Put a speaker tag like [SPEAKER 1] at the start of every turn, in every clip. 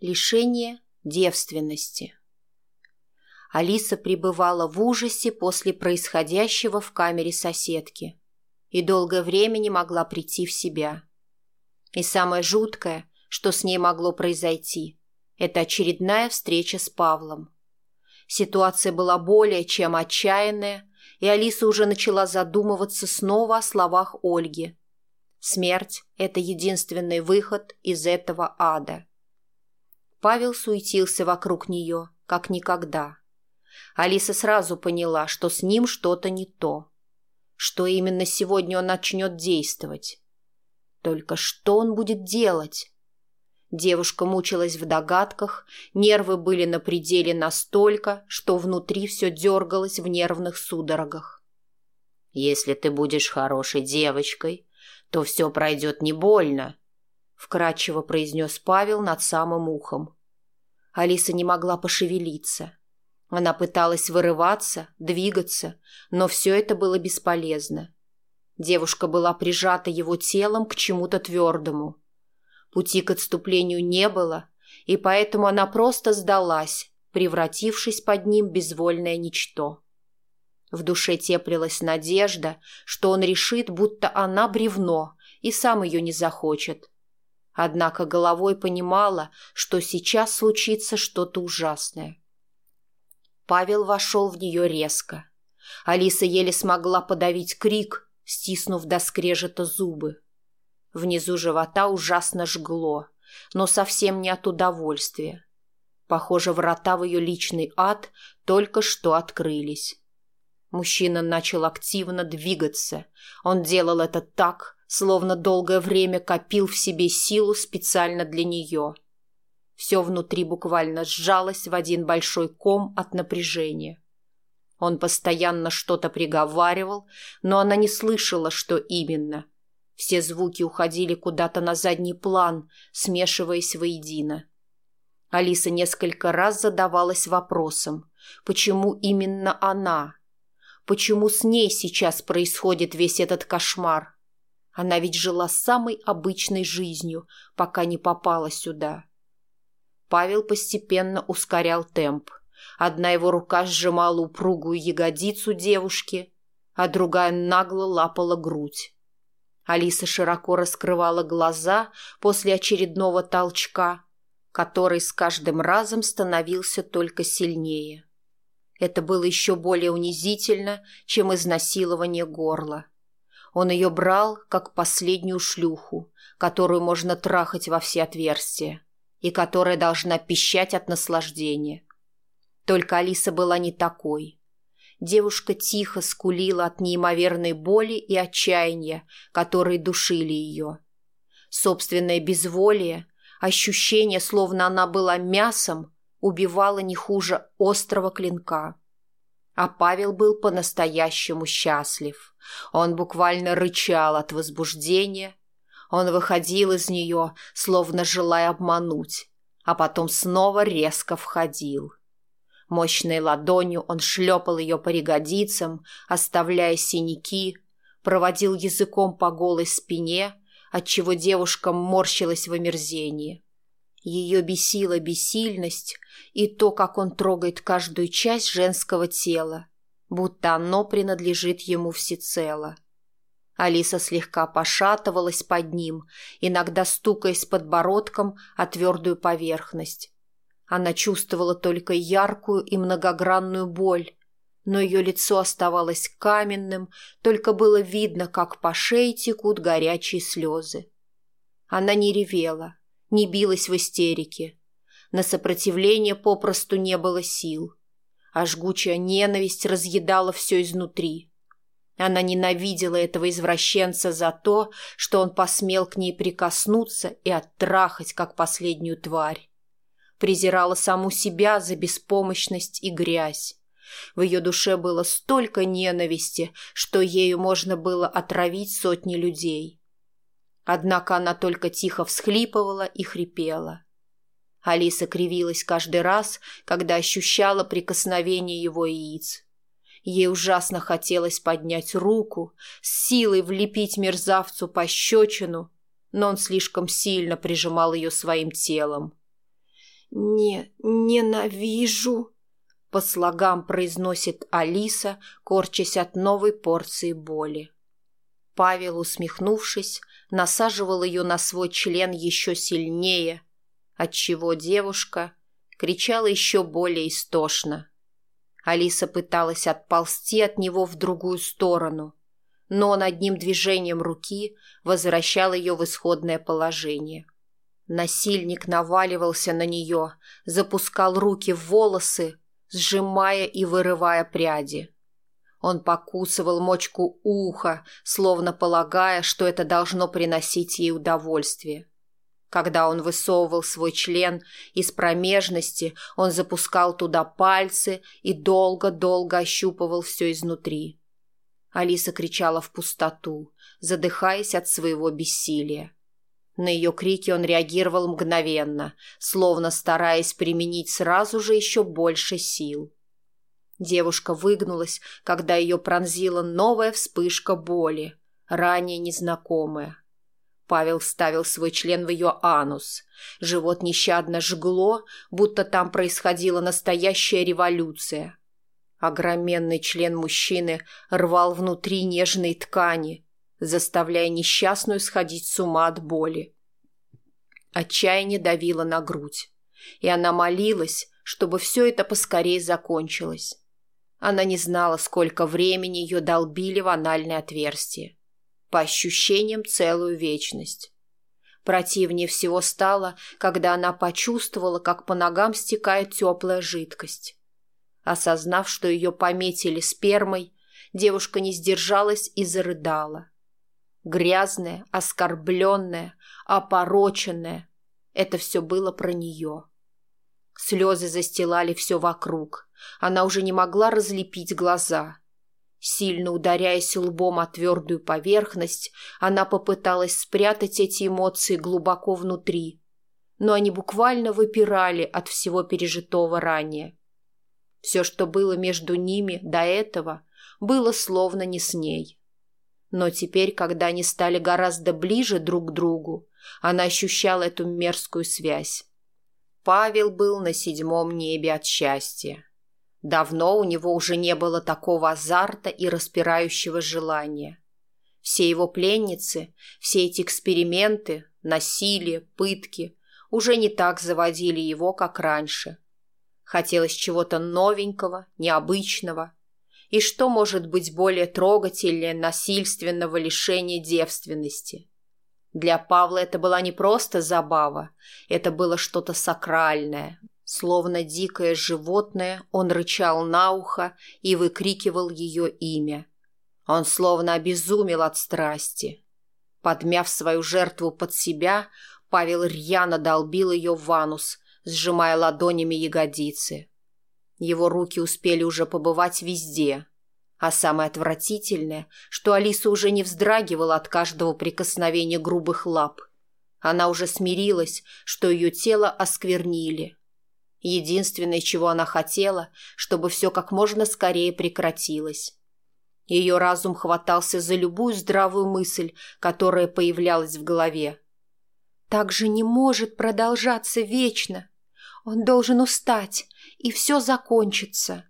[SPEAKER 1] лишение девственности. Алиса пребывала в ужасе после происходящего в камере соседки и долгое время не могла прийти в себя. И самое жуткое, что с ней могло произойти, это очередная встреча с Павлом. Ситуация была более чем отчаянная, и Алиса уже начала задумываться снова о словах Ольги. Смерть – это единственный выход из этого ада. Павел суетился вокруг нее, как никогда. Алиса сразу поняла, что с ним что-то не то. Что именно сегодня он начнет действовать. Только что он будет делать? Девушка мучилась в догадках, нервы были на пределе настолько, что внутри все дергалось в нервных судорогах. «Если ты будешь хорошей девочкой, то все пройдет не больно», вкрадчиво произнес Павел над самым ухом. Алиса не могла пошевелиться. Она пыталась вырываться, двигаться, но все это было бесполезно. Девушка была прижата его телом к чему-то твердому. Пути к отступлению не было, и поэтому она просто сдалась, превратившись под ним в безвольное ничто. В душе теплилась надежда, что он решит, будто она бревно, и сам ее не захочет однако головой понимала, что сейчас случится что-то ужасное. Павел вошел в нее резко. Алиса еле смогла подавить крик, стиснув до скрежета зубы. Внизу живота ужасно жгло, но совсем не от удовольствия. Похоже, врата в ее личный ад только что открылись. Мужчина начал активно двигаться. Он делал это так, словно долгое время копил в себе силу специально для нее. Все внутри буквально сжалось в один большой ком от напряжения. Он постоянно что-то приговаривал, но она не слышала, что именно. Все звуки уходили куда-то на задний план, смешиваясь воедино. Алиса несколько раз задавалась вопросом, почему именно она? Почему с ней сейчас происходит весь этот кошмар? Она ведь жила самой обычной жизнью, пока не попала сюда. Павел постепенно ускорял темп. Одна его рука сжимала упругую ягодицу девушки, а другая нагло лапала грудь. Алиса широко раскрывала глаза после очередного толчка, который с каждым разом становился только сильнее. Это было еще более унизительно, чем изнасилование горла. Он ее брал, как последнюю шлюху, которую можно трахать во все отверстия, и которая должна пищать от наслаждения. Только Алиса была не такой. Девушка тихо скулила от неимоверной боли и отчаяния, которые душили ее. Собственное безволие, ощущение, словно она была мясом, убивало не хуже острого клинка. А Павел был по-настоящему счастлив. Он буквально рычал от возбуждения. Он выходил из нее, словно желая обмануть, а потом снова резко входил. Мощной ладонью он шлепал ее по ягодицам, оставляя синяки, проводил языком по голой спине, отчего девушка морщилась в омерзении. — ее бесила бессильность и то, как он трогает каждую часть женского тела, будто оно принадлежит ему всецело. Алиса слегка пошатывалась под ним, иногда стукаясь подбородком о твердую поверхность. Она чувствовала только яркую и многогранную боль, но ее лицо оставалось каменным, только было видно, как по шее текут горячие слезы. Она не ревела, не билась в истерике. На сопротивление попросту не было сил, а жгучая ненависть разъедала все изнутри. Она ненавидела этого извращенца за то, что он посмел к ней прикоснуться и оттрахать, как последнюю тварь. Презирала саму себя за беспомощность и грязь. В ее душе было столько ненависти, что ею можно было отравить сотни людей. Однако она только тихо всхлипывала и хрипела. Алиса кривилась каждый раз, когда ощущала прикосновение его яиц. Ей ужасно хотелось поднять руку, с силой влепить мерзавцу пощечину, но он слишком сильно прижимал ее своим телом. «Не, ненавижу!» — по слогам произносит Алиса, корчась от новой порции боли. Павел, усмехнувшись, насаживал ее на свой член еще сильнее, отчего девушка кричала еще более истошно. Алиса пыталась отползти от него в другую сторону, но он одним движением руки возвращал ее в исходное положение. Насильник наваливался на нее, запускал руки в волосы, сжимая и вырывая пряди. Он покусывал мочку уха, словно полагая, что это должно приносить ей удовольствие. Когда он высовывал свой член из промежности, он запускал туда пальцы и долго-долго ощупывал все изнутри. Алиса кричала в пустоту, задыхаясь от своего бессилия. На ее крики он реагировал мгновенно, словно стараясь применить сразу же еще больше сил. — Девушка выгнулась, когда ее пронзила новая вспышка боли, ранее незнакомая. Павел вставил свой член в ее анус. Живот нещадно жгло, будто там происходила настоящая революция. Огроменный член мужчины рвал внутри нежные ткани, заставляя несчастную сходить с ума от боли. Отчаяние давило на грудь, и она молилась, чтобы все это поскорее закончилось. Она не знала, сколько времени ее долбили в анальное отверстие. По ощущениям, целую вечность. Противнее всего стало, когда она почувствовала, как по ногам стекает теплая жидкость. Осознав, что ее пометили спермой, девушка не сдержалась и зарыдала. Грязная, оскорбленная, опороченная — это все было про нее. — Слезы застилали все вокруг. Она уже не могла разлепить глаза. Сильно ударяясь лбом о твердую поверхность, она попыталась спрятать эти эмоции глубоко внутри, но они буквально выпирали от всего пережитого ранее. Все, что было между ними до этого, было словно не с ней. Но теперь, когда они стали гораздо ближе друг к другу, она ощущала эту мерзкую связь. Павел был на седьмом небе от счастья. Давно у него уже не было такого азарта и распирающего желания. Все его пленницы, все эти эксперименты, насилие, пытки уже не так заводили его, как раньше. Хотелось чего-то новенького, необычного. И что может быть более трогательнее насильственного лишения девственности? Для Павла это была не просто забава, это было что-то сакральное. Словно дикое животное, он рычал на ухо и выкрикивал ее имя. Он словно обезумел от страсти. Подмяв свою жертву под себя, Павел рьяно долбил ее в анус, сжимая ладонями ягодицы. Его руки успели уже побывать везде — а самое отвратительное, что Алиса уже не вздрагивала от каждого прикосновения грубых лап. Она уже смирилась, что ее тело осквернили. Единственное, чего она хотела, чтобы все как можно скорее прекратилось. Ее разум хватался за любую здравую мысль, которая появлялась в голове. «Так же не может продолжаться вечно. Он должен устать, и все закончится».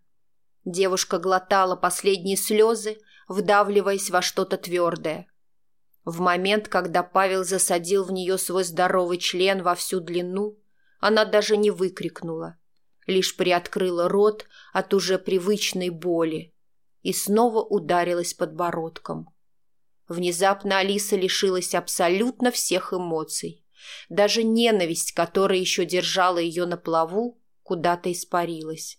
[SPEAKER 1] Девушка глотала последние слезы, вдавливаясь во что-то твердое. В момент, когда Павел засадил в нее свой здоровый член во всю длину, она даже не выкрикнула, лишь приоткрыла рот от уже привычной боли и снова ударилась подбородком. Внезапно Алиса лишилась абсолютно всех эмоций. Даже ненависть, которая еще держала ее на плаву, куда-то испарилась.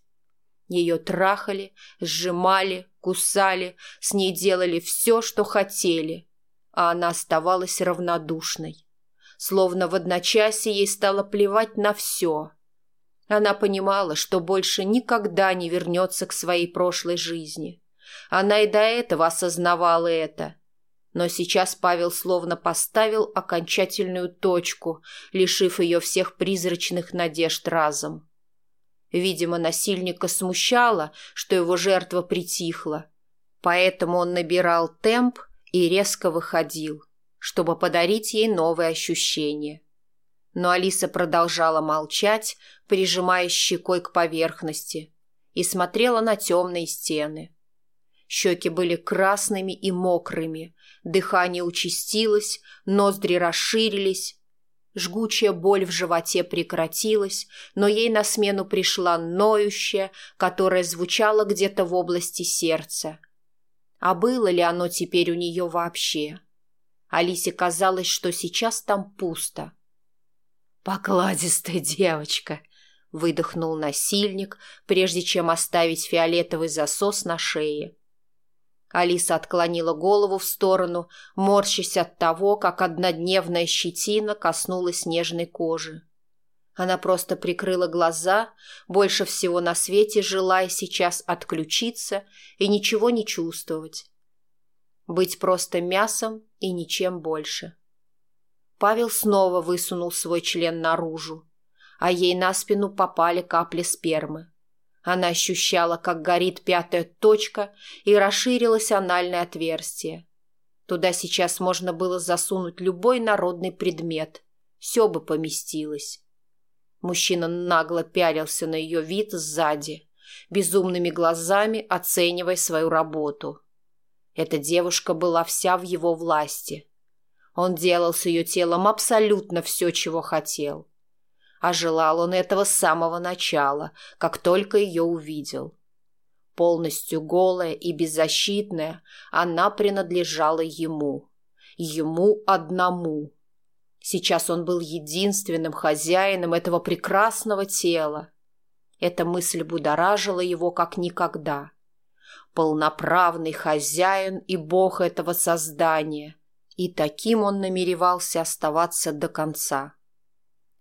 [SPEAKER 1] Ее трахали, сжимали, кусали, с ней делали все, что хотели. А она оставалась равнодушной. Словно в одночасье ей стало плевать на все. Она понимала, что больше никогда не вернется к своей прошлой жизни. Она и до этого осознавала это. Но сейчас Павел словно поставил окончательную точку, лишив ее всех призрачных надежд разом. — Видимо, насильника смущало, что его жертва притихла. Поэтому он набирал темп и резко выходил, чтобы подарить ей новые ощущения. Но Алиса продолжала молчать, прижимая щекой к поверхности, и смотрела на темные стены. Щеки были красными и мокрыми, дыхание участилось, ноздри расширились, Жгучая боль в животе прекратилась, но ей на смену пришла ноющая, которая звучала где-то в области сердца. А было ли оно теперь у нее вообще? Алисе казалось, что сейчас там пусто. «Покладистая девочка!» — выдохнул насильник, прежде чем оставить фиолетовый засос на шее. Алиса отклонила голову в сторону, морщась от того, как однодневная щетина коснулась нежной кожи. Она просто прикрыла глаза, больше всего на свете желая сейчас отключиться и ничего не чувствовать. Быть просто мясом и ничем больше. Павел снова высунул свой член наружу, а ей на спину попали капли спермы. Она ощущала, как горит пятая точка и расширилось анальное отверстие. Туда сейчас можно было засунуть любой народный предмет. Все бы поместилось. Мужчина нагло пялился на ее вид сзади, безумными глазами оценивая свою работу. Эта девушка была вся в его власти. Он делал с ее телом абсолютно все, чего хотел а желал он этого с самого начала, как только ее увидел. Полностью голая и беззащитная, она принадлежала ему. Ему одному. Сейчас он был единственным хозяином этого прекрасного тела. Эта мысль будоражила его как никогда. Полноправный хозяин и бог этого создания. И таким он намеревался оставаться до конца. —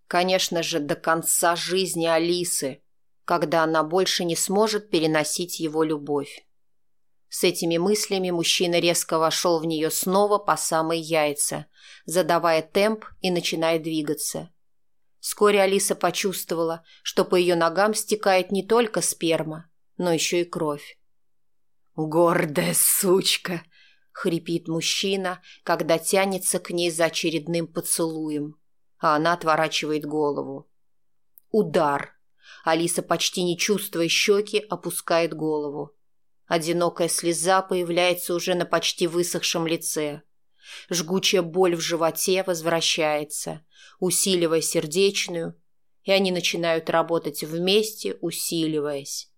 [SPEAKER 1] Конечно же, до конца жизни Алисы, когда она больше не сможет переносить его любовь. С этими мыслями мужчина резко вошел в нее снова по самые яйца, задавая темп и начиная двигаться. Вскоре Алиса почувствовала, что по ее ногам стекает не только сперма, но еще и кровь. «Гордая сучка!» — хрипит мужчина, когда тянется к ней за очередным поцелуем а она отворачивает голову. Удар. Алиса почти не чувствуя щеки, опускает голову. Одинокая слеза появляется уже на почти высохшем лице. Жгучая боль в животе возвращается, усиливая сердечную, и они начинают работать вместе, усиливаясь.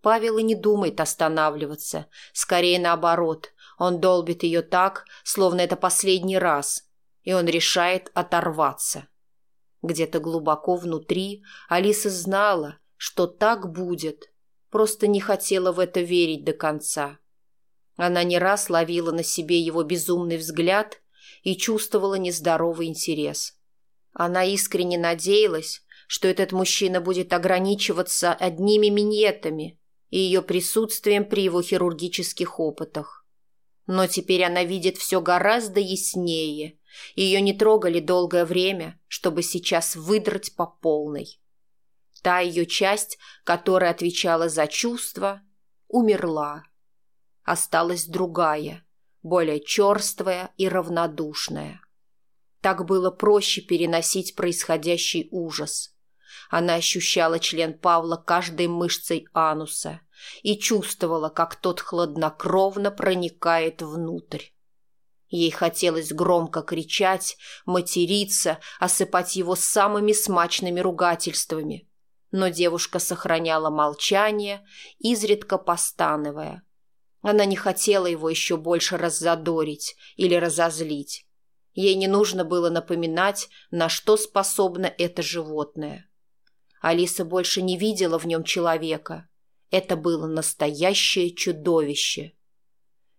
[SPEAKER 1] Павел и не думает останавливаться, скорее наоборот. Он долбит ее так, словно это последний раз, и он решает оторваться. Где-то глубоко внутри Алиса знала, что так будет, просто не хотела в это верить до конца. Она не раз ловила на себе его безумный взгляд и чувствовала нездоровый интерес. Она искренне надеялась, что этот мужчина будет ограничиваться одними минетами и ее присутствием при его хирургических опытах. Но теперь она видит все гораздо яснее. Ее не трогали долгое время, чтобы сейчас выдрать по полной. Та ее часть, которая отвечала за чувства, умерла. Осталась другая, более черствая и равнодушная. Так было проще переносить происходящий ужас – она ощущала член Павла каждой мышцей ануса и чувствовала, как тот хладнокровно проникает внутрь. Ей хотелось громко кричать, материться, осыпать его самыми смачными ругательствами. Но девушка сохраняла молчание, изредка постановая. Она не хотела его еще больше раззадорить или разозлить. Ей не нужно было напоминать, на что способно это животное. Алиса больше не видела в нем человека. Это было настоящее чудовище.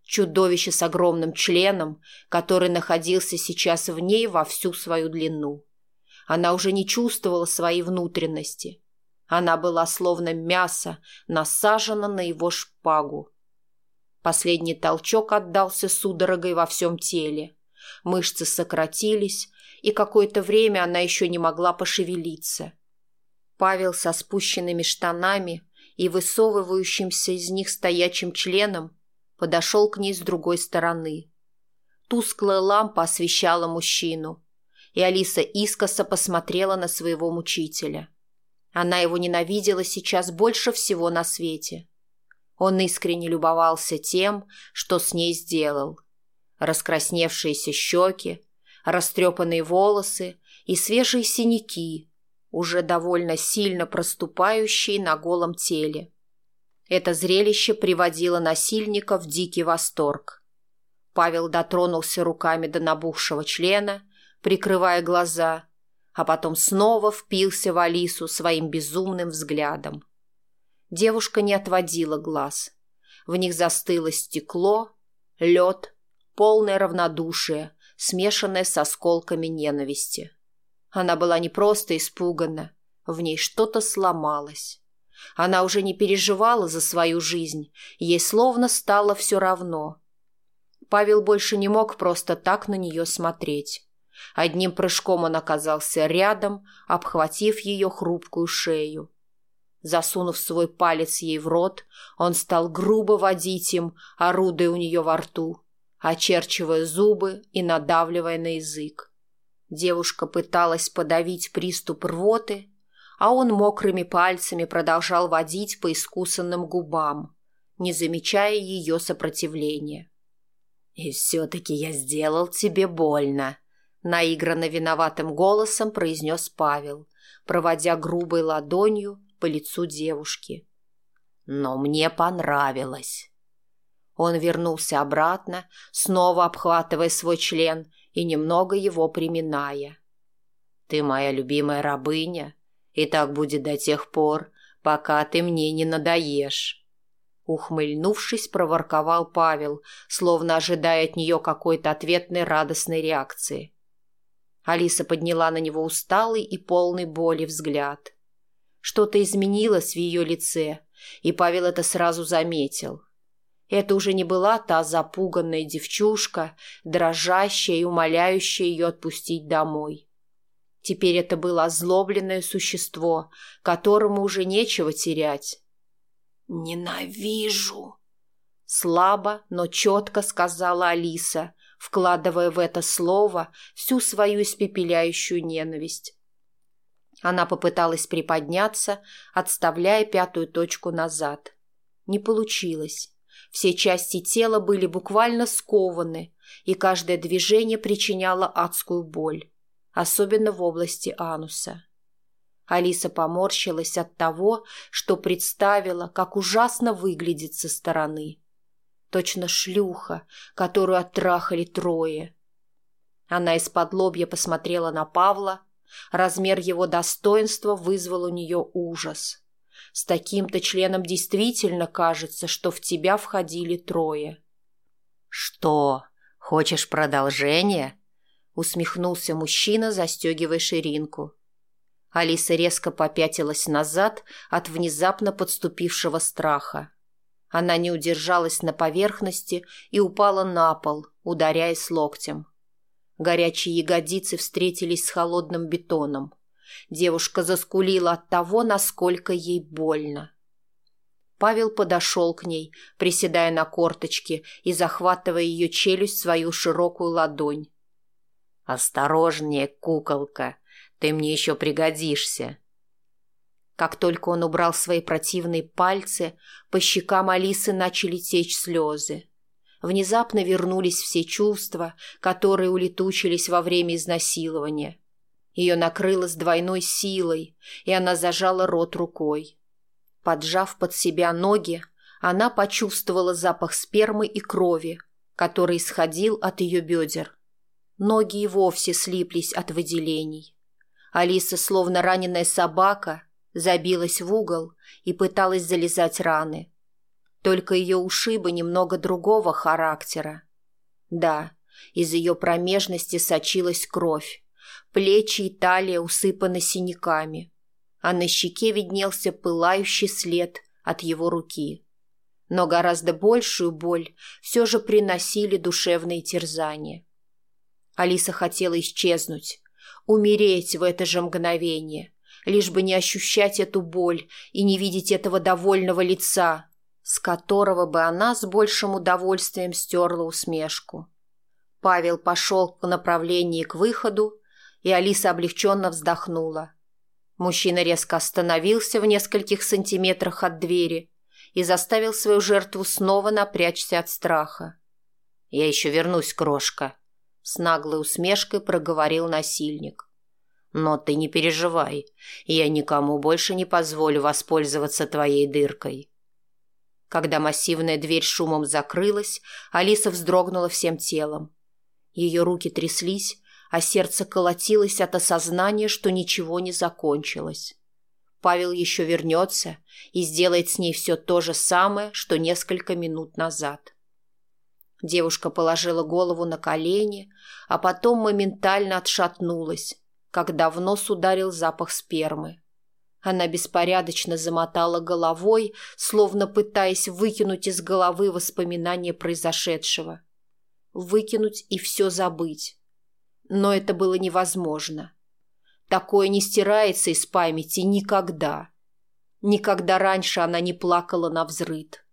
[SPEAKER 1] Чудовище с огромным членом, который находился сейчас в ней во всю свою длину. Она уже не чувствовала своей внутренности. Она была словно мясо, насажена на его шпагу. Последний толчок отдался судорогой во всем теле. Мышцы сократились, и какое-то время она еще не могла пошевелиться – Павел со спущенными штанами и высовывающимся из них стоячим членом подошел к ней с другой стороны. Тусклая лампа освещала мужчину, и Алиса искоса посмотрела на своего мучителя. Она его ненавидела сейчас больше всего на свете. Он искренне любовался тем, что с ней сделал. Раскрасневшиеся щеки, растрепанные волосы и свежие синяки, уже довольно сильно проступающий на голом теле. Это зрелище приводило насильника в дикий восторг. Павел дотронулся руками до набухшего члена, прикрывая глаза, а потом снова впился в Алису своим безумным взглядом. Девушка не отводила глаз. В них застыло стекло, лед, полное равнодушие, смешанное с осколками ненависти. Она была не просто испугана, в ней что-то сломалось. Она уже не переживала за свою жизнь, ей словно стало все равно. Павел больше не мог просто так на нее смотреть. Одним прыжком он оказался рядом, обхватив ее хрупкую шею. Засунув свой палец ей в рот, он стал грубо водить им, орудуя у нее во рту, очерчивая зубы и надавливая на язык. Девушка пыталась подавить приступ рвоты, а он мокрыми пальцами продолжал водить по искусанным губам, не замечая ее сопротивления. «И все-таки я сделал тебе больно», — наигранно виноватым голосом произнес Павел, проводя грубой ладонью по лицу девушки. «Но мне понравилось». Он вернулся обратно, снова обхватывая свой член — и немного его приминая. «Ты моя любимая рабыня, и так будет до тех пор, пока ты мне не надоешь». Ухмыльнувшись, проворковал Павел, словно ожидая от нее какой-то ответной радостной реакции. Алиса подняла на него усталый и полный боли взгляд. Что-то изменилось в ее лице, и Павел это сразу заметил – это уже не была та запуганная девчушка, дрожащая и умоляющая ее отпустить домой. Теперь это было озлобленное существо, которому уже нечего терять. «Ненавижу!» Слабо, но четко сказала Алиса, вкладывая в это слово всю свою испепеляющую ненависть. Она попыталась приподняться, отставляя пятую точку назад. Не получилось. Все части тела были буквально скованы, и каждое движение причиняло адскую боль, особенно в области ануса. Алиса поморщилась от того, что представила, как ужасно выглядит со стороны. Точно шлюха, которую оттрахали трое. Она из-под лобья посмотрела на Павла. Размер его достоинства вызвал у нее ужас. С таким-то членом действительно кажется, что в тебя входили трое. «Что? Хочешь продолжение?» Усмехнулся мужчина, застегивая ширинку. Алиса резко попятилась назад от внезапно подступившего страха. Она не удержалась на поверхности и упала на пол, ударяясь локтем. Горячие ягодицы встретились с холодным бетоном – Девушка заскулила от того, насколько ей больно. Павел подошел к ней, приседая на корточке и захватывая ее челюсть в свою широкую ладонь. «Осторожнее, куколка, ты мне еще пригодишься». Как только он убрал свои противные пальцы, по щекам Алисы начали течь слезы. Внезапно вернулись все чувства, которые улетучились во время изнасилования – ее накрыло с двойной силой, и она зажала рот рукой. Поджав под себя ноги, она почувствовала запах спермы и крови, который исходил от ее бедер. Ноги и вовсе слиплись от выделений. Алиса, словно раненая собака, забилась в угол и пыталась залезать раны. Только ее ушибы немного другого характера. Да, из ее промежности сочилась кровь Плечи и талия усыпаны синяками, а на щеке виднелся пылающий след от его руки. Но гораздо большую боль все же приносили душевные терзания. Алиса хотела исчезнуть, умереть в это же мгновение, лишь бы не ощущать эту боль и не видеть этого довольного лица, с которого бы она с большим удовольствием стерла усмешку. Павел пошел по направлению к выходу, и Алиса облегченно вздохнула. Мужчина резко остановился в нескольких сантиметрах от двери и заставил свою жертву снова напрячься от страха. «Я еще вернусь, крошка», — с наглой усмешкой проговорил насильник. «Но ты не переживай, я никому больше не позволю воспользоваться твоей дыркой». Когда массивная дверь шумом закрылась, Алиса вздрогнула всем телом. Ее руки тряслись, а сердце колотилось от осознания, что ничего не закончилось. Павел еще вернется и сделает с ней все то же самое, что несколько минут назад. Девушка положила голову на колени, а потом моментально отшатнулась, как давно ударил запах спермы. Она беспорядочно замотала головой, словно пытаясь выкинуть из головы воспоминания произошедшего. Выкинуть и все забыть но это было невозможно. Такое не стирается из памяти никогда. Никогда раньше она не плакала на взрыд.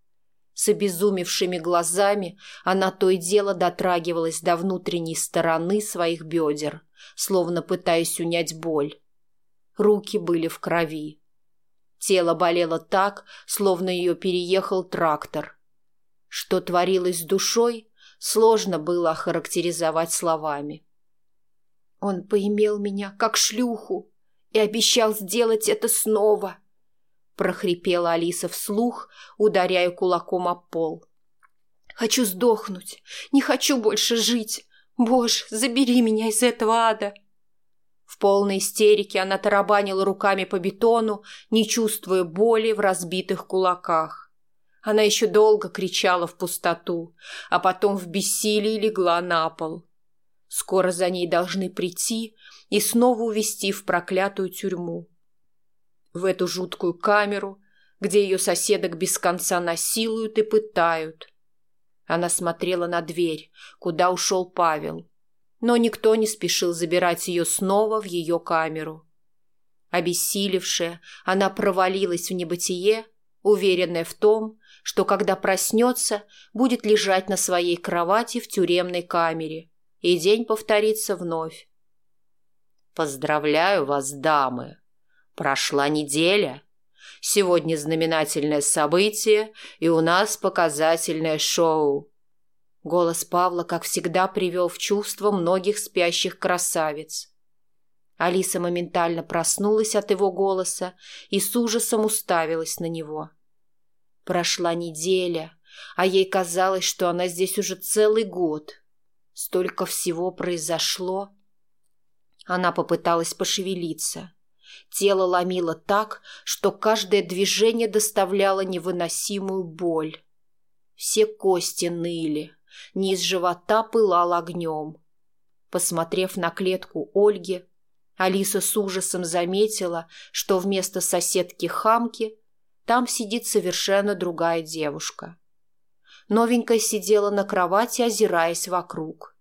[SPEAKER 1] С обезумевшими глазами она то и дело дотрагивалась до внутренней стороны своих бедер, словно пытаясь унять боль. Руки были в крови. Тело болело так, словно ее переехал трактор. Что творилось с душой, сложно было охарактеризовать словами. Он поимел меня как шлюху и обещал сделать это снова. Прохрипела Алиса вслух, ударяя кулаком о пол. Хочу сдохнуть, не хочу больше жить. Боже, забери меня из этого ада. В полной истерике она тарабанила руками по бетону, не чувствуя боли в разбитых кулаках. Она еще долго кричала в пустоту, а потом в бессилии легла на пол. Скоро за ней должны прийти и снова увести в проклятую тюрьму. В эту жуткую камеру, где ее соседок без конца насилуют и пытают. Она смотрела на дверь, куда ушел Павел. Но никто не спешил забирать ее снова в ее камеру. Обессилевшая, она провалилась в небытие, уверенная в том, что когда проснется, будет лежать на своей кровати в тюремной камере – и день повторится вновь. Поздравляю вас, дамы. Прошла неделя. Сегодня знаменательное событие, и у нас показательное шоу. Голос Павла, как всегда, привел в чувство многих спящих красавиц. Алиса моментально проснулась от его голоса и с ужасом уставилась на него. Прошла неделя, а ей казалось, что она здесь уже целый год. — Столько всего произошло. Она попыталась пошевелиться. Тело ломило так, что каждое движение доставляло невыносимую боль. Все кости ныли, низ живота пылал огнем. Посмотрев на клетку Ольги, Алиса с ужасом заметила, что вместо соседки-хамки там сидит совершенно другая девушка. Новенькая сидела на кровати, озираясь вокруг.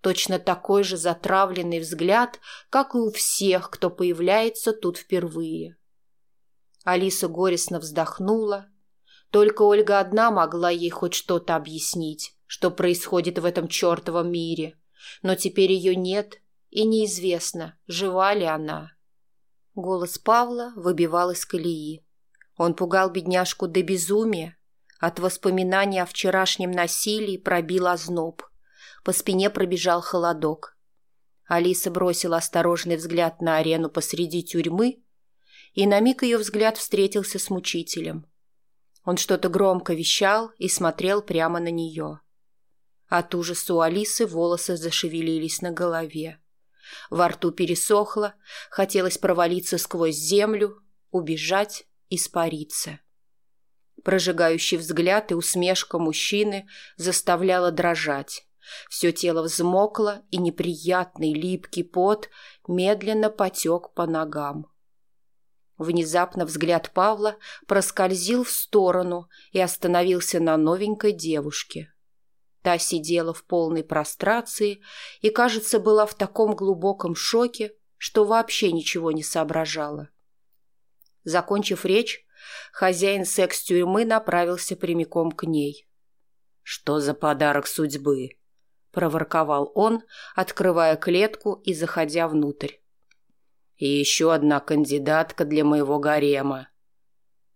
[SPEAKER 1] Точно такой же затравленный взгляд, как и у всех, кто появляется тут впервые. Алиса горестно вздохнула. Только Ольга одна могла ей хоть что-то объяснить, что происходит в этом чертовом мире. Но теперь ее нет, и неизвестно, жива ли она. Голос Павла выбивал из колеи. Он пугал бедняжку до безумия, от воспоминания о вчерашнем насилии пробил озноб. По спине пробежал холодок. Алиса бросила осторожный взгляд на арену посреди тюрьмы, и на миг ее взгляд встретился с мучителем. Он что-то громко вещал и смотрел прямо на нее. От ужаса у Алисы волосы зашевелились на голове. Во рту пересохло, хотелось провалиться сквозь землю, убежать, испариться. Прожигающий взгляд и усмешка мужчины заставляла дрожать. Все тело взмокло, и неприятный липкий пот медленно потек по ногам. Внезапно взгляд Павла проскользил в сторону и остановился на новенькой девушке. Та сидела в полной прострации и, кажется, была в таком глубоком шоке, что вообще ничего не соображала. Закончив речь, Хозяин секс-тюрьмы направился прямиком к ней. «Что за подарок судьбы?» – проворковал он, открывая клетку и заходя внутрь. «И еще одна кандидатка для моего гарема».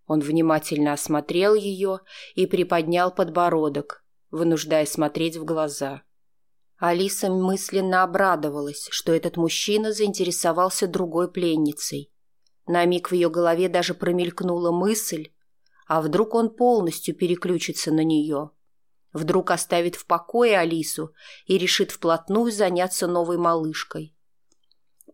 [SPEAKER 1] Он внимательно осмотрел ее и приподнял подбородок, вынуждая смотреть в глаза. Алиса мысленно обрадовалась, что этот мужчина заинтересовался другой пленницей. На миг в ее голове даже промелькнула мысль, а вдруг он полностью переключится на нее. Вдруг оставит в покое Алису и решит вплотную заняться новой малышкой.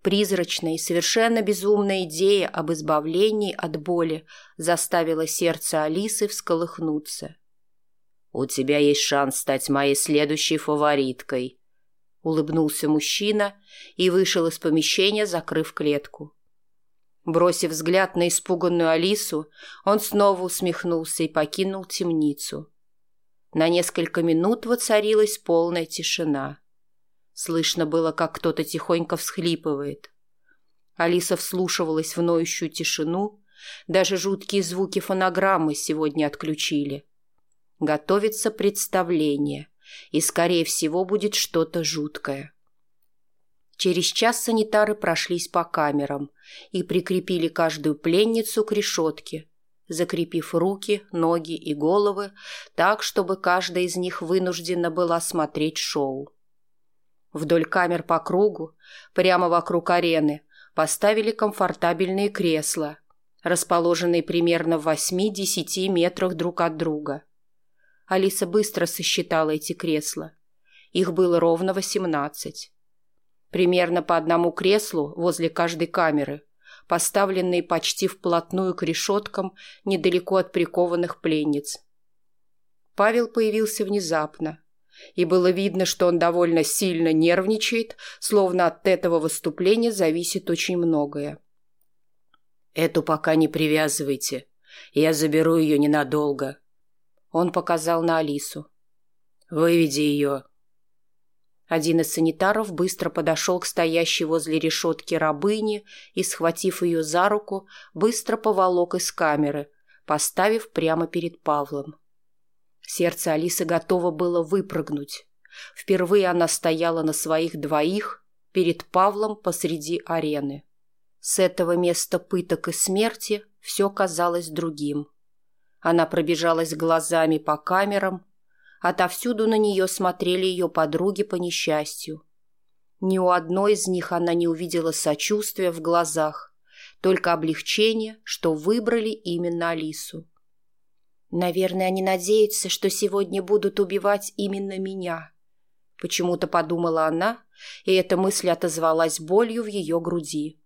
[SPEAKER 1] Призрачная и совершенно безумная идея об избавлении от боли заставила сердце Алисы всколыхнуться. «У тебя есть шанс стать моей следующей фавориткой», — улыбнулся мужчина и вышел из помещения, закрыв клетку. Бросив взгляд на испуганную Алису, он снова усмехнулся и покинул темницу. На несколько минут воцарилась полная тишина. Слышно было, как кто-то тихонько всхлипывает. Алиса вслушивалась в ноющую тишину. Даже жуткие звуки фонограммы сегодня отключили. Готовится представление, и, скорее всего, будет что-то жуткое. Через час санитары прошлись по камерам и прикрепили каждую пленницу к решетке, закрепив руки, ноги и головы так, чтобы каждая из них вынуждена была смотреть шоу. Вдоль камер по кругу, прямо вокруг арены, поставили комфортабельные кресла, расположенные примерно в 8-10 метрах друг от друга. Алиса быстро сосчитала эти кресла. Их было ровно 18 примерно по одному креслу возле каждой камеры, поставленные почти вплотную к решеткам недалеко от прикованных пленниц. Павел появился внезапно, и было видно, что он довольно сильно нервничает, словно от этого выступления зависит очень многое. «Эту пока не привязывайте. Я заберу ее ненадолго». Он показал на Алису. «Выведи ее», один из санитаров быстро подошел к стоящей возле решетки рабыни и, схватив ее за руку, быстро поволок из камеры, поставив прямо перед Павлом. Сердце Алисы готово было выпрыгнуть. Впервые она стояла на своих двоих перед Павлом посреди арены. С этого места пыток и смерти все казалось другим. Она пробежалась глазами по камерам, Отовсюду на нее смотрели ее подруги по несчастью. Ни у одной из них она не увидела сочувствия в глазах, только облегчение, что выбрали именно Алису. «Наверное, они надеются, что сегодня будут убивать именно меня», — почему-то подумала она, и эта мысль отозвалась болью в ее груди.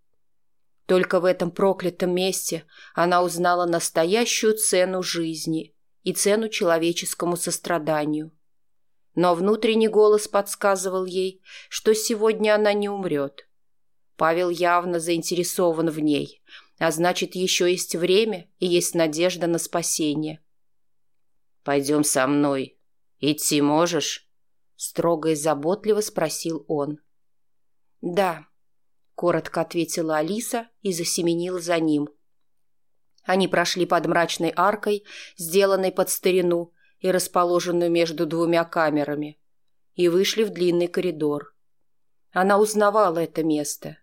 [SPEAKER 1] Только в этом проклятом месте она узнала настоящую цену жизни и цену человеческому состраданию. Но внутренний голос подсказывал ей, что сегодня она не умрет. Павел явно заинтересован в ней, а значит, еще есть время и есть надежда на спасение. «Пойдем со мной. Идти можешь?» — строго и заботливо спросил он. «Да», — коротко ответила Алиса и засеменила за ним — они прошли под мрачной аркой, сделанной под старину и расположенную между двумя камерами, и вышли в длинный коридор. Она узнавала это место.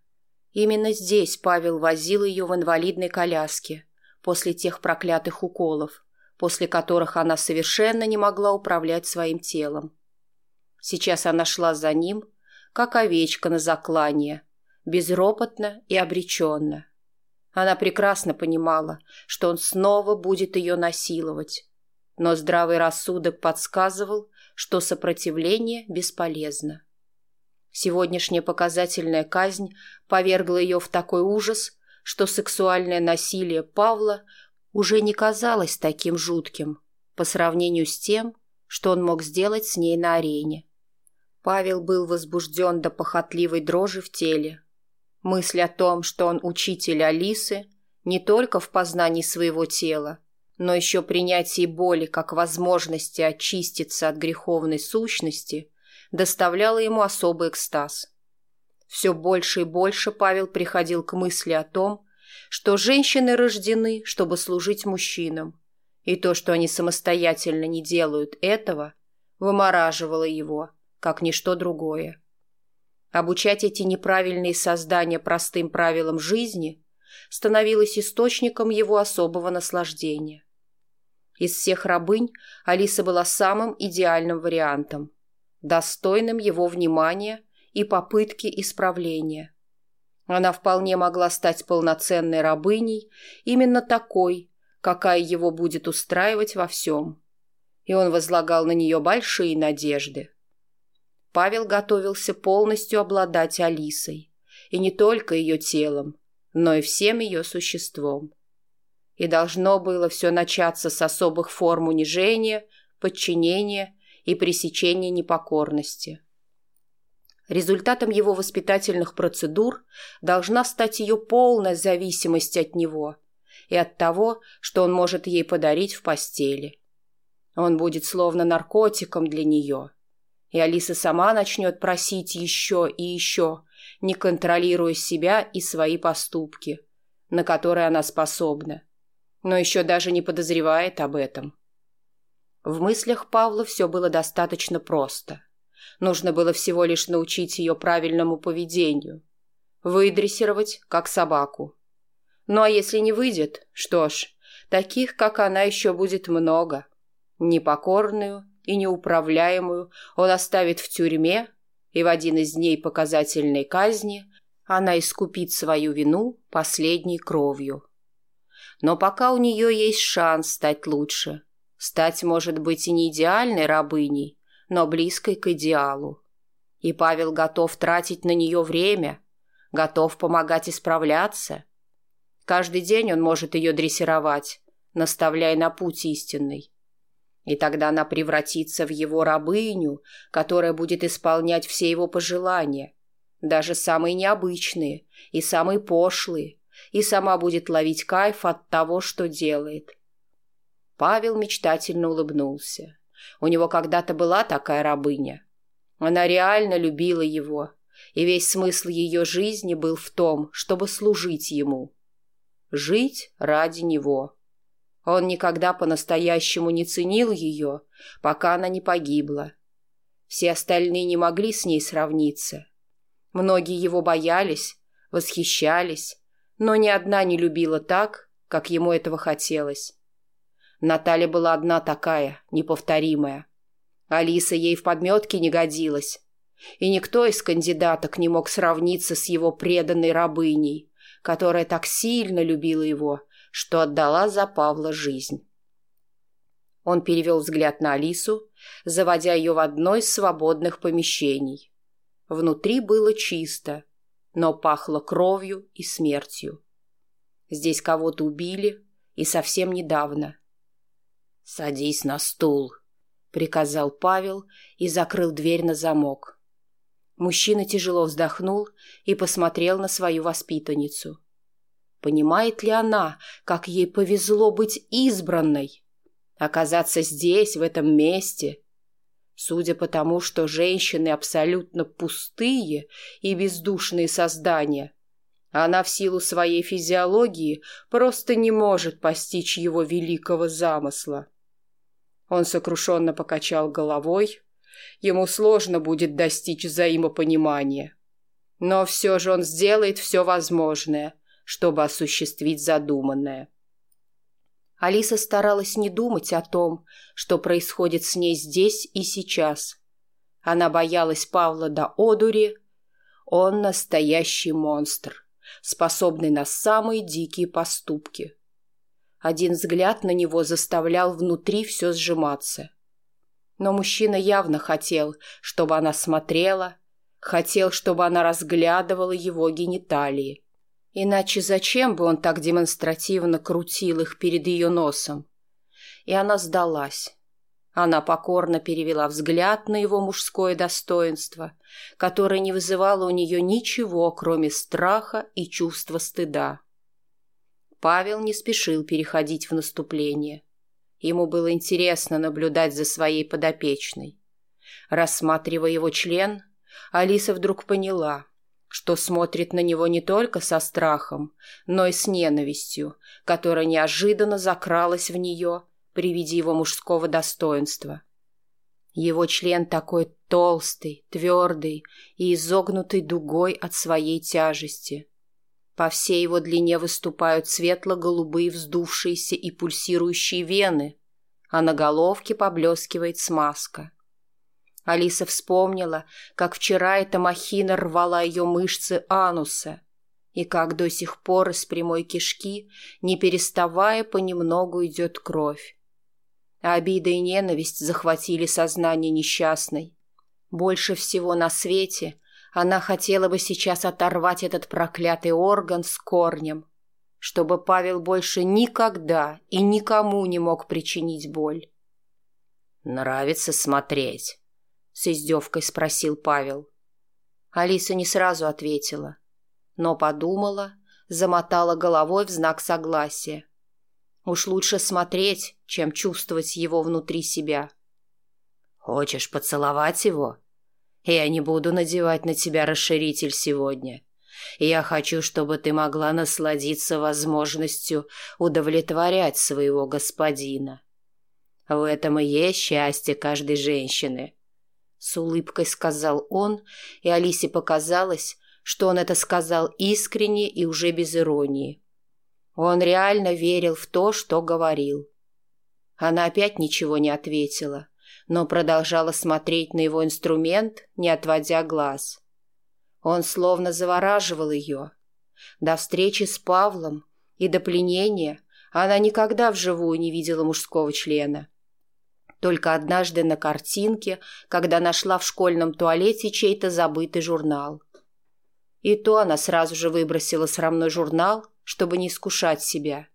[SPEAKER 1] Именно здесь Павел возил ее в инвалидной коляске после тех проклятых уколов, после которых она совершенно не могла управлять своим телом. Сейчас она шла за ним, как овечка на заклание, безропотно и обреченно. Она прекрасно понимала, что он снова будет ее насиловать. Но здравый рассудок подсказывал, что сопротивление бесполезно. Сегодняшняя показательная казнь повергла ее в такой ужас, что сексуальное насилие Павла уже не казалось таким жутким по сравнению с тем, что он мог сделать с ней на арене. Павел был возбужден до похотливой дрожи в теле, Мысль о том, что он учитель Алисы, не только в познании своего тела, но еще принятии боли как возможности очиститься от греховной сущности, доставляла ему особый экстаз. Все больше и больше Павел приходил к мысли о том, что женщины рождены, чтобы служить мужчинам, и то, что они самостоятельно не делают этого, вымораживало его, как ничто другое. Обучать эти неправильные создания простым правилам жизни становилось источником его особого наслаждения. Из всех рабынь Алиса была самым идеальным вариантом, достойным его внимания и попытки исправления. Она вполне могла стать полноценной рабыней, именно такой, какая его будет устраивать во всем. И он возлагал на нее большие надежды – Павел готовился полностью обладать Алисой, и не только ее телом, но и всем ее существом. И должно было все начаться с особых форм унижения, подчинения и пресечения непокорности. Результатом его воспитательных процедур должна стать ее полная зависимость от него и от того, что он может ей подарить в постели. Он будет словно наркотиком для нее – и Алиса сама начнет просить еще и еще, не контролируя себя и свои поступки, на которые она способна, но еще даже не подозревает об этом. В мыслях Павла все было достаточно просто. Нужно было всего лишь научить ее правильному поведению, выдрессировать как собаку. Ну а если не выйдет, что ж, таких, как она, еще будет много. Непокорную, и неуправляемую он оставит в тюрьме, и в один из дней показательной казни она искупит свою вину последней кровью. Но пока у нее есть шанс стать лучше, стать, может быть, и не идеальной рабыней, но близкой к идеалу. И Павел готов тратить на нее время, готов помогать исправляться. Каждый день он может ее дрессировать, наставляя на путь истинный. И тогда она превратится в его рабыню, которая будет исполнять все его пожелания, даже самые необычные и самые пошлые, и сама будет ловить кайф от того, что делает. Павел мечтательно улыбнулся. У него когда-то была такая рабыня. Она реально любила его, и весь смысл ее жизни был в том, чтобы служить ему. Жить ради него. Он никогда по-настоящему не ценил ее, пока она не погибла. Все остальные не могли с ней сравниться. Многие его боялись, восхищались, но ни одна не любила так, как ему этого хотелось. Наталья была одна такая, неповторимая. Алиса ей в подметке не годилась, и никто из кандидаток не мог сравниться с его преданной рабыней, которая так сильно любила его, что отдала за Павла жизнь. Он перевел взгляд на Алису, заводя ее в одно из свободных помещений. Внутри было чисто, но пахло кровью и смертью. Здесь кого-то убили, и совсем недавно. «Садись на стул», — приказал Павел и закрыл дверь на замок. Мужчина тяжело вздохнул и посмотрел на свою воспитанницу. Понимает ли она, как ей повезло быть избранной? Оказаться здесь, в этом месте? Судя по тому, что женщины абсолютно пустые и бездушные создания, она в силу своей физиологии просто не может постичь его великого замысла. Он сокрушенно покачал головой. Ему сложно будет достичь взаимопонимания. Но все же он сделает все возможное – чтобы осуществить задуманное. Алиса старалась не думать о том, что происходит с ней здесь и сейчас. Она боялась Павла до одури. Он настоящий монстр, способный на самые дикие поступки. Один взгляд на него заставлял внутри все сжиматься. Но мужчина явно хотел, чтобы она смотрела, хотел, чтобы она разглядывала его гениталии. Иначе зачем бы он так демонстративно крутил их перед ее носом? И она сдалась. Она покорно перевела взгляд на его мужское достоинство, которое не вызывало у нее ничего, кроме страха и чувства стыда. Павел не спешил переходить в наступление. Ему было интересно наблюдать за своей подопечной. Рассматривая его член, Алиса вдруг поняла – что смотрит на него не только со страхом, но и с ненавистью, которая неожиданно закралась в нее при виде его мужского достоинства. Его член такой толстый, твердый и изогнутый дугой от своей тяжести. По всей его длине выступают светло-голубые вздувшиеся и пульсирующие вены, а на головке поблескивает смазка – Алиса вспомнила, как вчера эта махина рвала ее мышцы ануса, и как до сих пор из прямой кишки, не переставая, понемногу идет кровь. Обида и ненависть захватили сознание несчастной. Больше всего на свете она хотела бы сейчас оторвать этот проклятый орган с корнем, чтобы Павел больше никогда и никому не мог причинить боль. «Нравится смотреть», с издевкой спросил Павел. Алиса не сразу ответила, но подумала, замотала головой в знак согласия. Уж лучше смотреть, чем чувствовать его внутри себя. «Хочешь поцеловать его? Я не буду надевать на тебя расширитель сегодня. Я хочу, чтобы ты могла насладиться возможностью удовлетворять своего господина. В этом и есть счастье каждой женщины». С улыбкой сказал он, и Алисе показалось, что он это сказал искренне и уже без иронии. Он реально верил в то, что говорил. Она опять ничего не ответила, но продолжала смотреть на его инструмент, не отводя глаз. Он словно завораживал ее. До встречи с Павлом и до пленения она никогда вживую не видела мужского члена. Только однажды на картинке, когда нашла в школьном туалете чей-то забытый журнал. И то она сразу же выбросила срамной журнал, чтобы не искушать себя.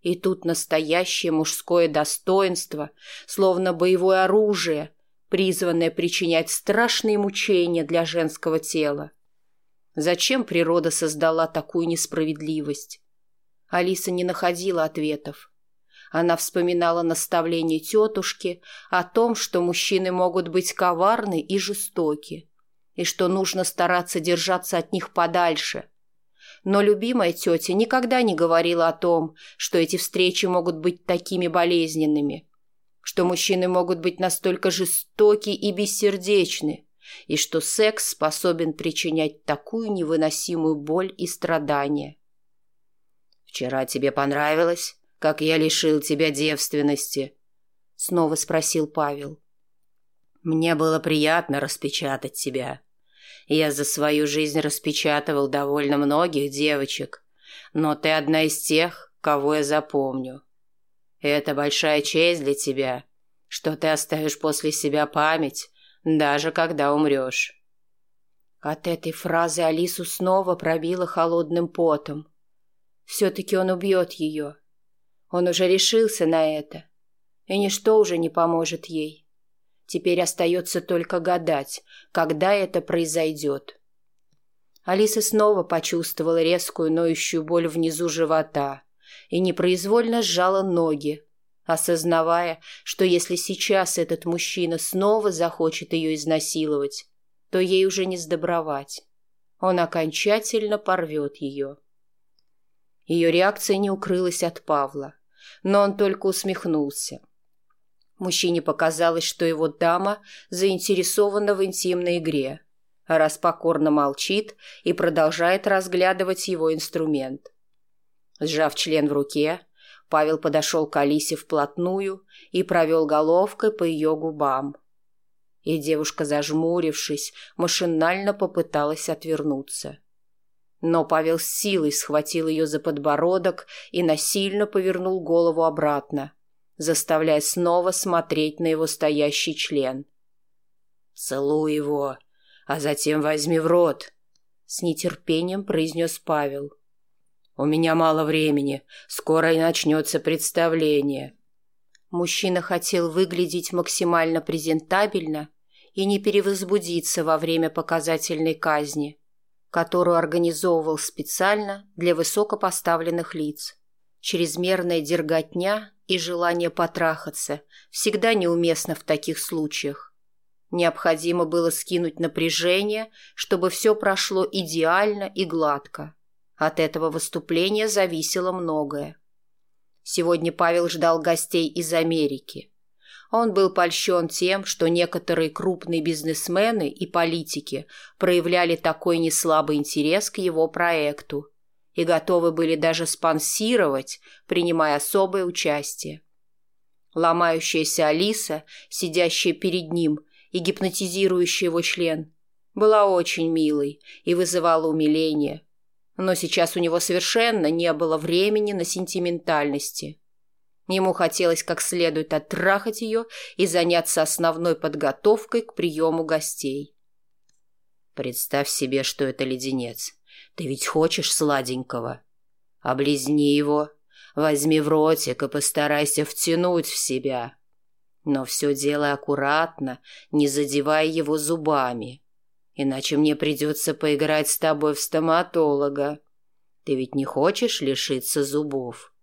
[SPEAKER 1] И тут настоящее мужское достоинство, словно боевое оружие, призванное причинять страшные мучения для женского тела. Зачем природа создала такую несправедливость? Алиса не находила ответов. Она вспоминала наставление тетушки о том, что мужчины могут быть коварны и жестоки, и что нужно стараться держаться от них подальше. Но любимая тетя никогда не говорила о том, что эти встречи могут быть такими болезненными, что мужчины могут быть настолько жестоки и бессердечны, и что секс способен причинять такую невыносимую боль и страдания. «Вчера тебе понравилось?» как я лишил тебя девственности?» — снова спросил Павел. «Мне было приятно распечатать тебя. Я за свою жизнь распечатывал довольно многих девочек, но ты одна из тех, кого я запомню. Это большая честь для тебя, что ты оставишь после себя память, даже когда умрешь». От этой фразы Алису снова пробило холодным потом. Все-таки он убьет ее. — он уже решился на это. И ничто уже не поможет ей. Теперь остается только гадать, когда это произойдет. Алиса снова почувствовала резкую ноющую боль внизу живота и непроизвольно сжала ноги, осознавая, что если сейчас этот мужчина снова захочет ее изнасиловать, то ей уже не сдобровать. Он окончательно порвет ее. Ее реакция не укрылась от Павла но он только усмехнулся. Мужчине показалось, что его дама заинтересована в интимной игре, а раз покорно молчит и продолжает разглядывать его инструмент. Сжав член в руке, Павел подошел к Алисе вплотную и провел головкой по ее губам. И девушка, зажмурившись, машинально попыталась отвернуться. — но Павел силой схватил ее за подбородок и насильно повернул голову обратно, заставляя снова смотреть на его стоящий член. «Целуй его, а затем возьми в рот», — с нетерпением произнес Павел. «У меня мало времени, скоро и начнется представление». Мужчина хотел выглядеть максимально презентабельно и не перевозбудиться во время показательной казни — которую организовывал специально для высокопоставленных лиц. Чрезмерная дерготня и желание потрахаться всегда неуместно в таких случаях. Необходимо было скинуть напряжение, чтобы все прошло идеально и гладко. От этого выступления зависело многое. Сегодня Павел ждал гостей из Америки. Он был польщен тем, что некоторые крупные бизнесмены и политики проявляли такой неслабый интерес к его проекту и готовы были даже спонсировать, принимая особое участие. Ломающаяся Алиса, сидящая перед ним и гипнотизирующая его член, была очень милой и вызывала умиление. Но сейчас у него совершенно не было времени на сентиментальности – Ему хотелось как следует оттрахать ее и заняться основной подготовкой к приему гостей. «Представь себе, что это леденец. Ты ведь хочешь сладенького? Облизни его, возьми в ротик и постарайся втянуть в себя. Но все делай аккуратно, не задевай его зубами. Иначе мне придется поиграть с тобой в стоматолога. Ты ведь не хочешь лишиться зубов?»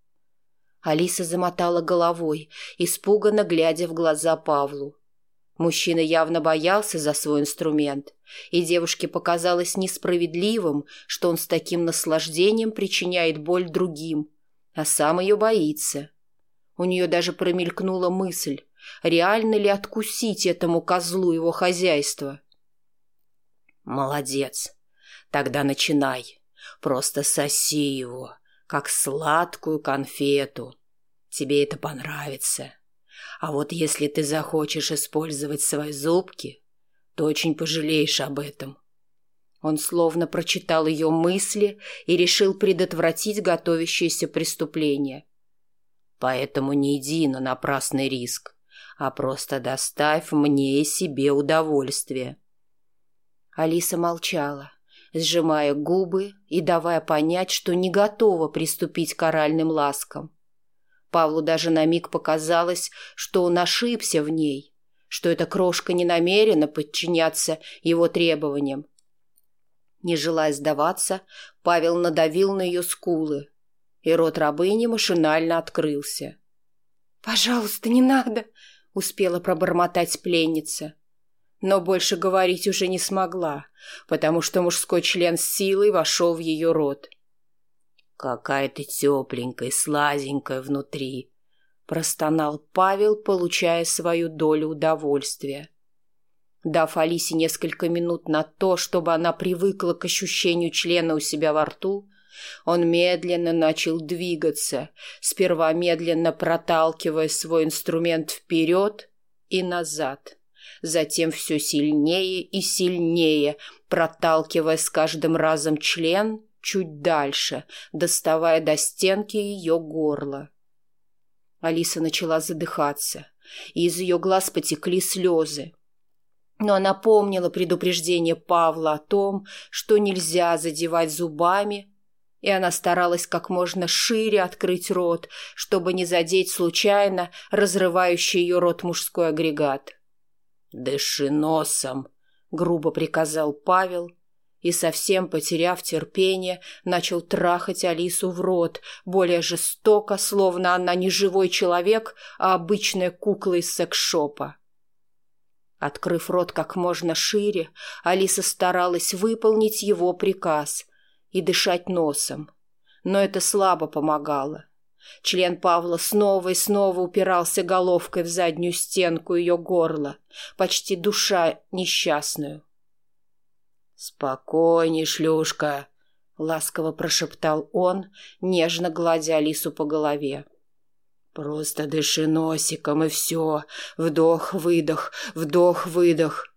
[SPEAKER 1] Алиса замотала головой, испуганно глядя в глаза Павлу. Мужчина явно боялся за свой инструмент, и девушке показалось несправедливым, что он с таким наслаждением причиняет боль другим, а сам ее боится. У нее даже промелькнула мысль, реально ли откусить этому козлу его хозяйство. «Молодец. Тогда начинай. Просто соси его как сладкую конфету. Тебе это понравится. А вот если ты захочешь использовать свои зубки, то очень пожалеешь об этом. Он словно прочитал ее мысли и решил предотвратить готовящееся преступление. Поэтому не иди на напрасный риск, а просто доставь мне и себе удовольствие. Алиса молчала сжимая губы и давая понять, что не готова приступить к оральным ласкам. Павлу даже на миг показалось, что он ошибся в ней, что эта крошка не намерена подчиняться его требованиям. Не желая сдаваться, Павел надавил на ее скулы, и рот рабыни машинально открылся. «Пожалуйста, не надо!» — успела пробормотать пленница. — но больше говорить уже не смогла, потому что мужской член с силой вошел в ее рот. «Какая ты тепленькая, слазенькая внутри!» – простонал Павел, получая свою долю удовольствия. Дав Алисе несколько минут на то, чтобы она привыкла к ощущению члена у себя во рту, он медленно начал двигаться, сперва медленно проталкивая свой инструмент вперед и назад – затем все сильнее и сильнее, проталкивая с каждым разом член чуть дальше, доставая до стенки ее горла. Алиса начала задыхаться, и из ее глаз потекли слезы. Но она помнила предупреждение Павла о том, что нельзя задевать зубами, и она старалась как можно шире открыть рот, чтобы не задеть случайно разрывающий ее рот мужской агрегат. «Дыши носом!» — грубо приказал Павел и, совсем потеряв терпение, начал трахать Алису в рот, более жестоко, словно она не живой человек, а обычная кукла из секс-шопа. Открыв рот как можно шире, Алиса старалась выполнить его приказ и дышать носом, но это слабо помогало. Член Павла снова и снова упирался головкой в заднюю стенку ее горла, почти душа несчастную. «Спокойней, шлюшка!» — ласково прошептал он, нежно гладя Алису по голове. «Просто дыши носиком, и все. Вдох-выдох, вдох-выдох».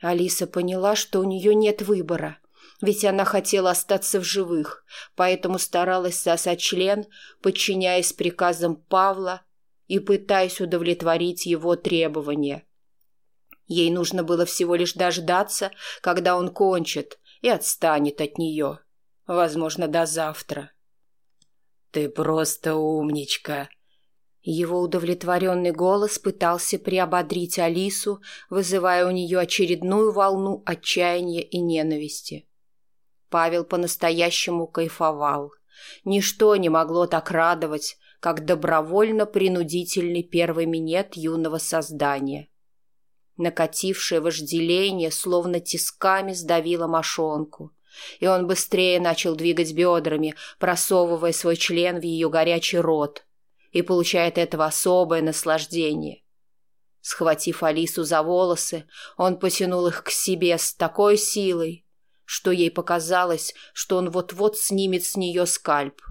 [SPEAKER 1] Алиса поняла, что у нее нет выбора — ведь она хотела остаться в живых, поэтому старалась сосать член, подчиняясь приказам Павла и пытаясь удовлетворить его требования. Ей нужно было всего лишь дождаться, когда он кончит и отстанет от нее. Возможно, до завтра. «Ты просто умничка!» Его удовлетворенный голос пытался приободрить Алису, вызывая у нее очередную волну отчаяния и ненависти. Павел по-настоящему кайфовал. Ничто не могло так радовать, как добровольно-принудительный первый минет юного создания. Накатившее вожделение словно тисками сдавило мошонку, и он быстрее начал двигать бедрами, просовывая свой член в ее горячий рот, и получает этого особое наслаждение. Схватив Алису за волосы, он потянул их к себе с такой силой, что ей показалось, что он вот-вот снимет с нее скальп.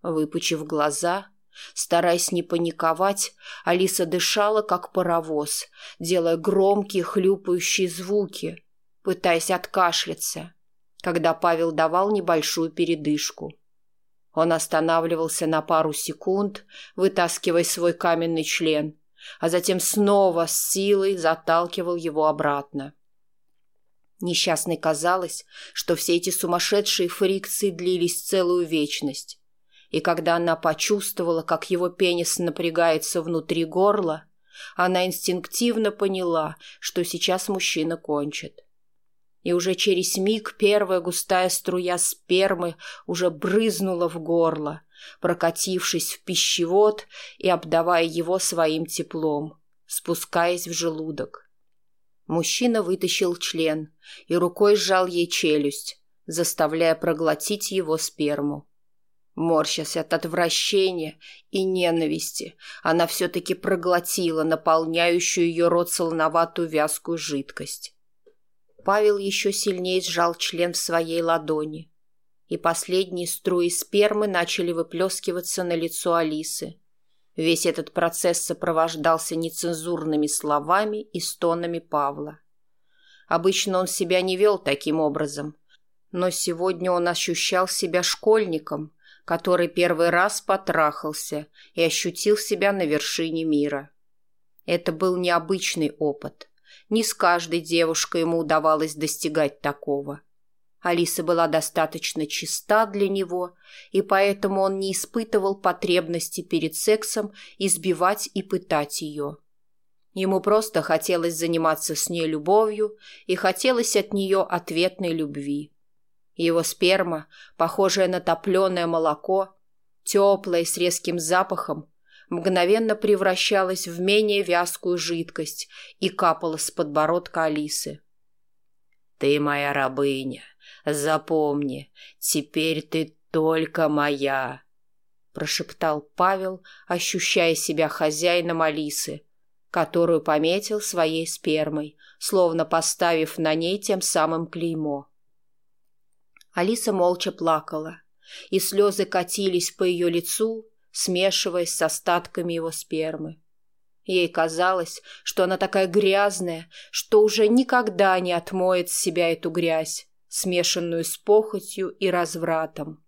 [SPEAKER 1] Выпучив глаза, стараясь не паниковать, Алиса дышала, как паровоз, делая громкие хлюпающие звуки, пытаясь откашляться, когда Павел давал небольшую передышку. Он останавливался на пару секунд, вытаскивая свой каменный член, а затем снова с силой заталкивал его обратно. Несчастной казалось, что все эти сумасшедшие фрикции длились целую вечность. И когда она почувствовала, как его пенис напрягается внутри горла, она инстинктивно поняла, что сейчас мужчина кончит. И уже через миг первая густая струя спермы уже брызнула в горло, прокатившись в пищевод и обдавая его своим теплом, спускаясь в желудок. Мужчина вытащил член и рукой сжал ей челюсть, заставляя проглотить его сперму. Морщась от отвращения и ненависти, она все-таки проглотила наполняющую ее рот солоноватую вязкую жидкость. Павел еще сильнее сжал член в своей ладони, и последние струи спермы начали выплескиваться на лицо Алисы, Весь этот процесс сопровождался нецензурными словами и стонами Павла. Обычно он себя не вел таким образом, но сегодня он ощущал себя школьником, который первый раз потрахался и ощутил себя на вершине мира. Это был необычный опыт. Не с каждой девушкой ему удавалось достигать такого – Алиса была достаточно чиста для него, и поэтому он не испытывал потребности перед сексом избивать и пытать ее. Ему просто хотелось заниматься с ней любовью и хотелось от нее ответной любви. Его сперма, похожая на топленое молоко, теплое с резким запахом, мгновенно превращалась в менее вязкую жидкость и капала с подбородка Алисы. «Ты моя рабыня», Запомни, теперь ты только моя», — прошептал Павел, ощущая себя хозяином Алисы, которую пометил своей спермой, словно поставив на ней тем самым клеймо. Алиса молча плакала, и слезы катились по ее лицу, смешиваясь с остатками его спермы. Ей казалось, что она такая грязная, что уже никогда не отмоет с себя эту грязь смешанную с похотью и развратом.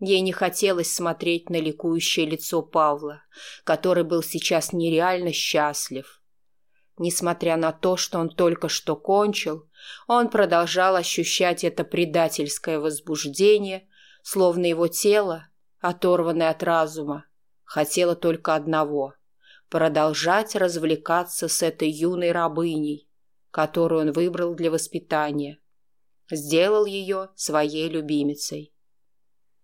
[SPEAKER 1] Ей не хотелось смотреть на ликующее лицо Павла, который был сейчас нереально счастлив. Несмотря на то, что он только что кончил, он продолжал ощущать это предательское возбуждение, словно его тело, оторванное от разума, хотело только одного — продолжать развлекаться с этой юной рабыней, которую он выбрал для воспитания — сделал ее своей любимицей.